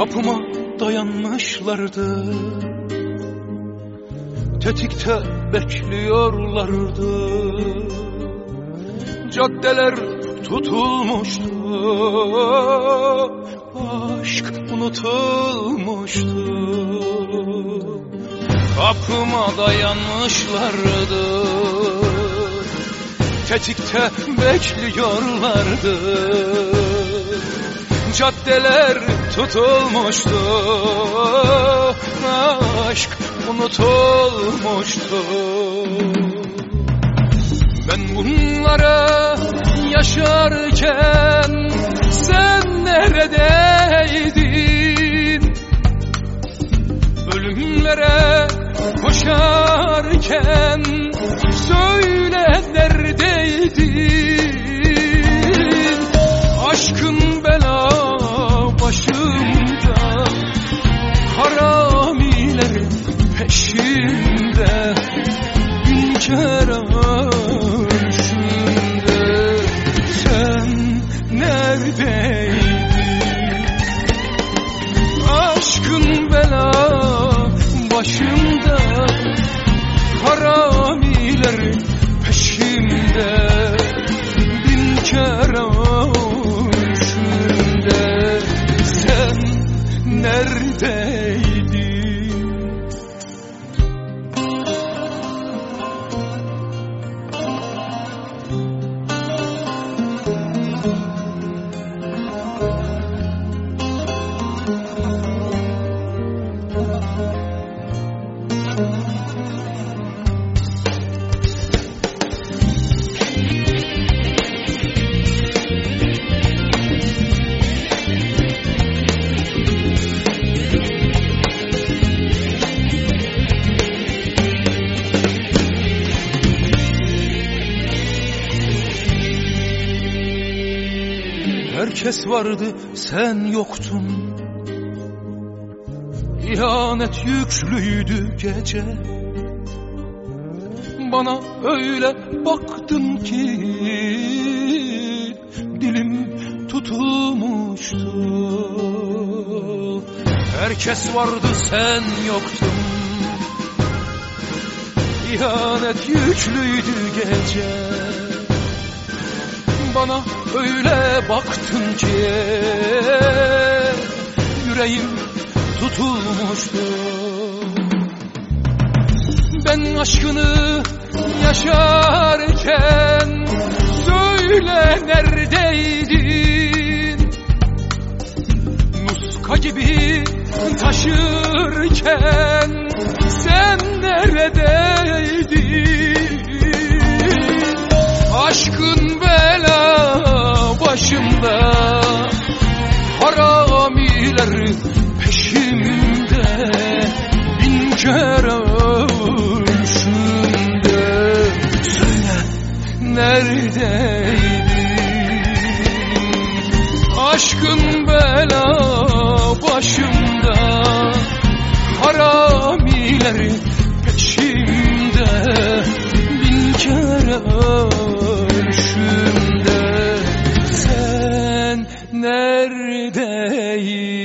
Kapıma dayanmışlardı. Tetikte bekliyorlardı. Caddeler tutulmuştu. Aşk unutulmuştu. Kapıma dayanmışlardı. Tetikte bekliyorlardı. Caddeler tutulmuştu. Aşk unutulmuştu. Ben bunlara yaşarken Sen neredeydin? Ölümlere koşarken Söyle neredeydin Haramilerin peşimde Bin kere Herkes vardı sen yoktun. İhanet yüklüydü gece. Bana öyle baktın ki Dilim tutulmuştu. Herkes vardı sen yoktun. İhanet yüklüydü gece bana öyle baktın ki yüreğim tutulmuştu. Ben aşkını yaşarken söyle neredeydin? Muska gibi taşırken sen neredeydin? Aşkın neredeydin Aşkın bela başımda Haramiler peşimde. Bin kere ölüşümde Sen neredeydin